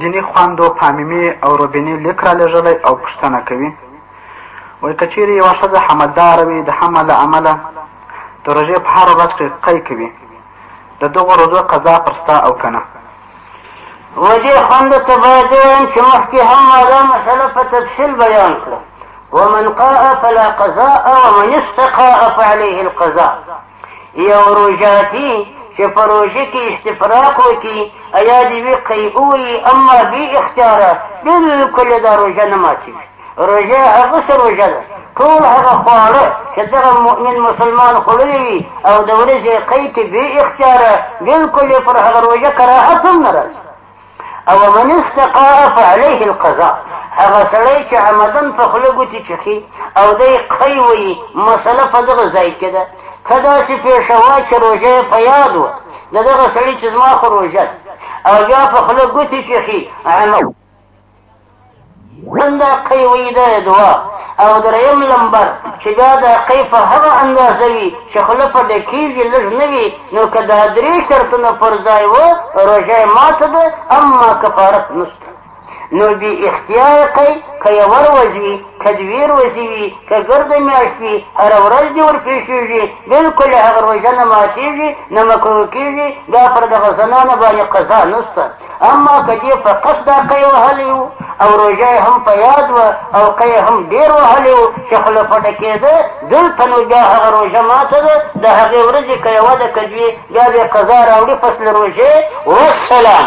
دیني خویندو پامیمې او روبینې لیک را لېږلی او پوښتنه کوي وایي که چیرې یوه ښځه حملداره وي د حمل له امله د روژې په هره ورځ کې قی کوي د دغو روزو قضا پر ستا او کنه و دې خوند ته باید ووایم چې مخکې هم ما دا مسله په تفصیل بیان کړه ومن قاء فلا قضاء ومن استقاء فعليه القضاء یو روژاتي چې په روژه کې استفراق وکړي ایا دې وي قی ووایي اما بې اختیاره بلکل دا روژه نه ماتېږي روژه هغه څه روژه ده ټول هغه خواړه چې دغه مؤمن مسلمان خوړلی وي او د ورځې قی کې بې اختیاره بلکل یې پر هغه روژه کراهت هم نه راځي او من استقاء فعليه القضاء هغه سړی چې عمدن په خوله ګوتې چښي او دی قی وایي مسله په دغه ځای کې ده که داسې پېښه وه چې روژه یې په یاد وه د دغه سړي چې زما خو روژه او بیا په خوله ګوتې چښي عمل دا قیوی ده دوا او دریم لمبر چې بیا دا قی په هغه اندازه وي چې خوله په ډکېږي لږ نه وي نو که دا درې شرطونه پر ځای و روژه یې ماته ده اما کفارت نشته نو بی اختیار قی که یور وزوی که دویر وزوی که گرد میاشت وی هر ورځ دی ور پیشیږي بالکل هغه روژه نه ماتیږي نه مکروه کیږي دا پر دغه زنانه باندې قضا نشته اما که دې په قصدا قی وهلی و او روژه یې هم په یاد وه او قی هم ډېر وهلی و چې خوله پټه کېده دلته نو بیا هغه روژه ماته ده د هغې ورځې که یوه ده که دوې بیا بې قضا راوړي پس له روژې والسلام